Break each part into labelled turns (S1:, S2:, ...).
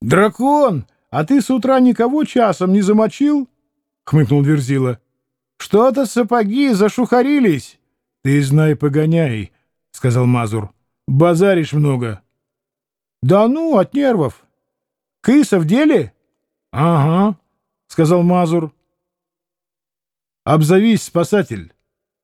S1: Дракон, а ты с утра никого часом не замочил? — хмыкнул Верзила. — Что-то сапоги зашухарились. — Ты знай, погоняй, — сказал Мазур. — Базаришь много. — Да ну, от нервов. — Кыса в деле? — Ага, — сказал Мазур. — Обзовись, спасатель.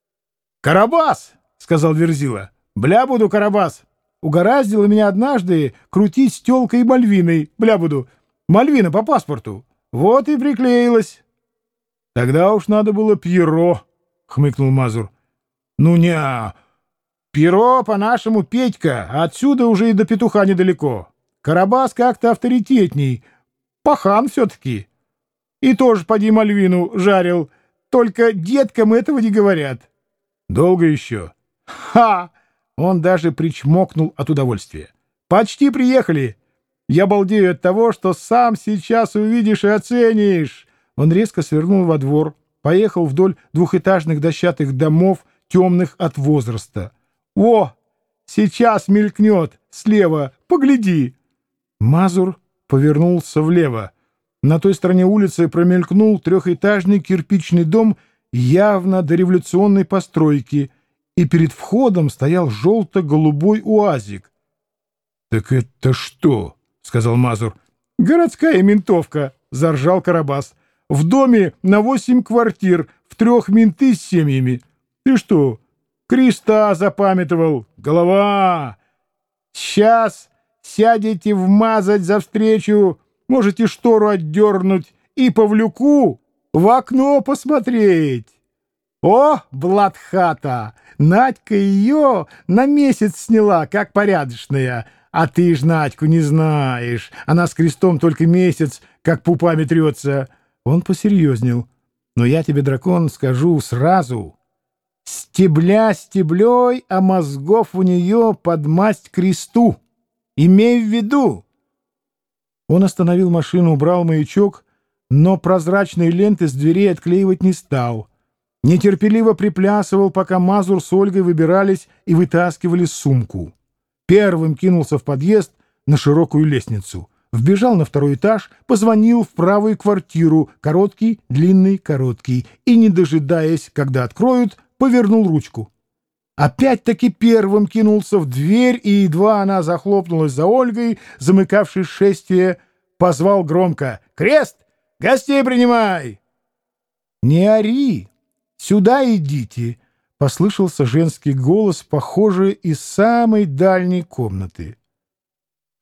S1: — Карабас, — сказал Верзила. — Бля буду, Карабас. Угораздило меня однажды крутить с телкой и Мальвиной. Бля буду. Мальвина по паспорту. Вот и приклеилась. — Тогда уж надо было Пьеро, — хмыкнул Мазур. — Ну не, Пьеро по-нашему Петька, а отсюда уже и до петуха недалеко. Карабас как-то авторитетней. Пахан все-таки. И тоже поди Мальвину жарил. Только деткам этого не говорят. — Долго еще? — Ха! Он даже причмокнул от удовольствия. «Почти приехали! Я балдею от того, что сам сейчас увидишь и оценишь!» Он резко свернул во двор, поехал вдоль двухэтажных дощатых домов, темных от возраста. «О! Сейчас мелькнет! Слева! Погляди!» Мазур повернулся влево. На той стороне улицы промелькнул трехэтажный кирпичный дом явно дореволюционной постройки — и перед входом стоял желто-голубой уазик. — Так это что? — сказал Мазур. — Городская ментовка, — заржал Карабас. — В доме на восемь квартир, в трех менты с семьями. Ты что, креста запамятовал? Голова! Сейчас сядете вмазать за встречу, можете штору отдернуть и Павлюку в окно посмотреть. О, Бладхата! Надька ее на месяц сняла, как порядочная. А ты ж Надьку не знаешь. Она с крестом только месяц, как пупами трется. Он посерьезнел. Но я тебе, дракон, скажу сразу. Стебля стеблей, а мозгов у нее под масть кресту. Имей в виду. Он остановил машину, убрал маячок, но прозрачные ленты с дверей отклеивать не стал — нетерпеливо приплясывал, пока Мазур с Ольгой выбирались и вытаскивали сумку. Первым кинулся в подъезд на широкую лестницу. Вбежал на второй этаж, позвонил в правую квартиру, короткий, длинный, короткий, и, не дожидаясь, когда откроют, повернул ручку. Опять-таки первым кинулся в дверь, и едва она захлопнулась за Ольгой, замыкавшей шествие, позвал громко «Крест! Гостей принимай!» «Не ори!» «Сюда идите!» — послышался женский голос, похожий из самой дальней комнаты.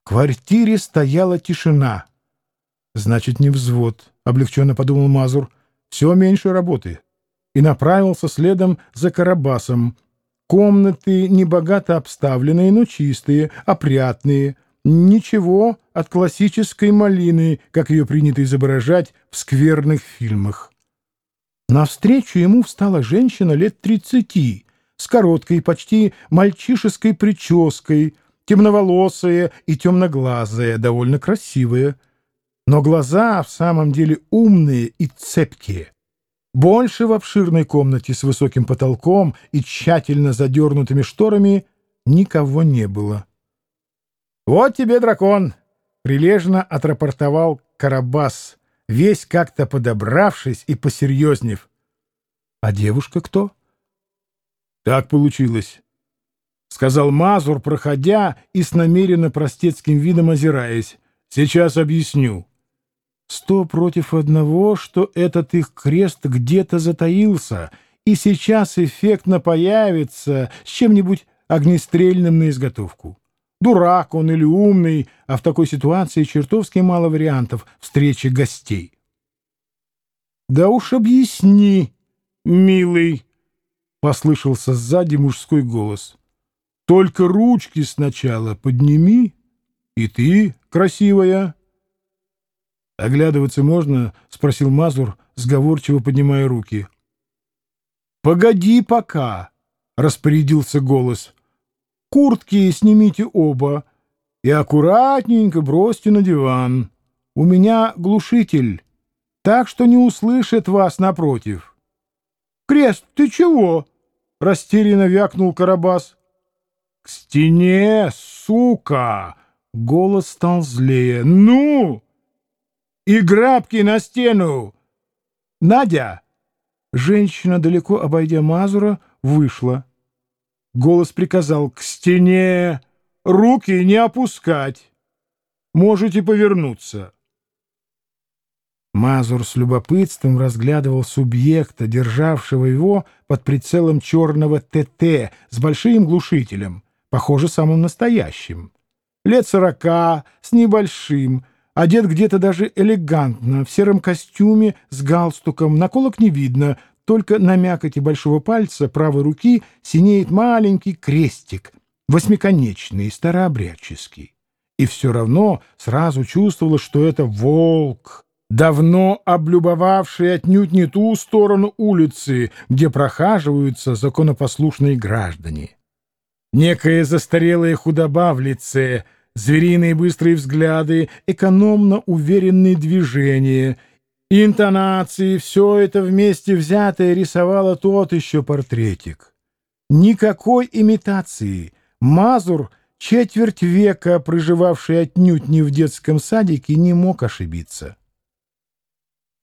S1: В квартире стояла тишина. «Значит, не взвод», — облегченно подумал Мазур. «Все меньше работы». И направился следом за Карабасом. Комнаты небогато обставленные, но чистые, опрятные. Ничего от классической малины, как ее принято изображать в скверных фильмах. Навстречу ему встала женщина лет тридцати, с короткой, почти мальчишеской прической, темноволосая и темноглазая, довольно красивая. Но глаза в самом деле умные и цепкие. Больше в обширной комнате с высоким потолком и тщательно задернутыми шторами никого не было. «Вот тебе дракон!» — прилежно отрапортовал Карабас — весь как-то подобравшись и посерьезнев. — А девушка кто? — Так получилось, — сказал Мазур, проходя и с намеренно простецким видом озираясь. — Сейчас объясню. Сто против одного, что этот их крест где-то затаился, и сейчас эффектно появится с чем-нибудь огнестрельным на изготовку. Дурак он или умный, а в такой ситуации чертовски мало вариантов встречи гостей. «Да уж объясни, милый!» — послышался сзади мужской голос. «Только ручки сначала подними, и ты, красивая!» «Оглядываться можно?» — спросил Мазур, сговорчиво поднимая руки. «Погоди пока!» — распорядился голос. Куртки снимите оба и аккуратненько бросьте на диван. У меня глушитель, так что не услышит вас напротив. — Крест, ты чего? — растерянно вякнул Карабас. — К стене, сука! Голос стал злее. «Ну! И грабки на стену! Надя!» Женщина, далеко обойдя Мазура, вышла. Голос приказал «К стене! Руки не опускать! Можете повернуться!» Мазур с любопытством разглядывал субъекта, державшего его под прицелом черного ТТ с большим глушителем, похоже, самым настоящим. Лет сорока, с небольшим, одет где-то даже элегантно, в сером костюме с галстуком, наколок не видно, только на мякоти большого пальца правой руки синеет маленький крестик, восьмиконечный, старообрядческий. И все равно сразу чувствовала, что это волк, давно облюбовавший отнюдь не ту сторону улицы, где прохаживаются законопослушные граждане. Некая застарелая худоба в лице, звериные быстрые взгляды, экономно уверенные движения, интонации — все это вместе взятое рисовало тот еще портретик. Никакой имитации. Мазур, четверть века проживавший отнюдь не в детском садике, не мог ошибиться.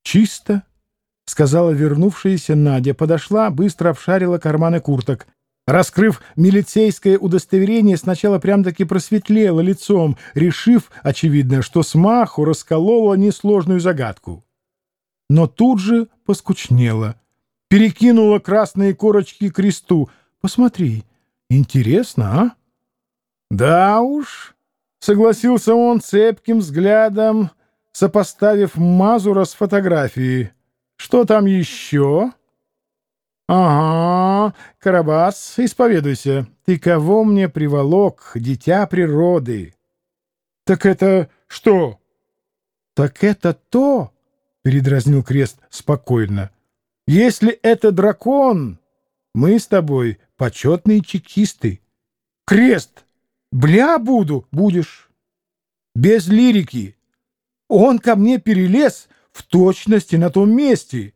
S1: «Чисто», — сказала вернувшаяся Надя, подошла, быстро обшарила карманы курток. Раскрыв милицейское удостоверение, сначала прям-таки просветлела лицом, решив, очевидно, что смаху расколола несложную загадку. Но тут же поскучнела, перекинула красные корочки к кресту. «Посмотри, интересно, а?» «Да уж», — согласился он цепким взглядом, — сопоставив Мазура с фотографией. «Что там еще?» «Ага, Карабас, исповедуйся. Ты кого мне приволок, дитя природы?» «Так это что?» «Так это то», — передразнил Крест спокойно. «Если это дракон, мы с тобой почетные чекисты. Крест, бля буду, будешь. Без лирики». Он ко мне перелез в точности на том месте.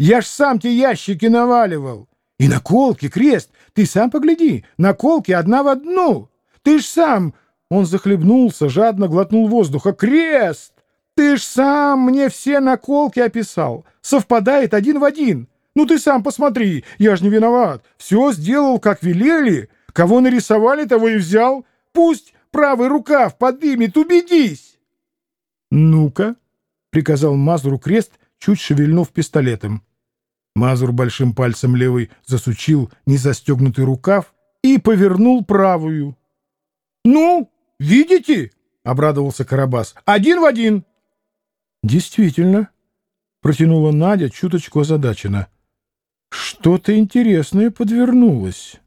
S1: Я ж сам те ящики наваливал. И наколки, крест, ты сам погляди, наколки одна в одну. Ты ж сам... Он захлебнулся, жадно глотнул воздуха. Крест! Ты ж сам мне все наколки описал. Совпадает один в один. Ну ты сам посмотри, я ж не виноват. Все сделал, как велели. Кого нарисовали, того и взял. Пусть правый рукав подымет, убедись. «Ну-ка», — приказал Мазуру крест, чуть шевельнув пистолетом. Мазур большим пальцем левой засучил незастегнутый рукав и повернул правую. «Ну, видите?» — обрадовался Карабас. «Один в один!» «Действительно», — протянула Надя чуточку озадаченно. «Что-то интересное подвернулось».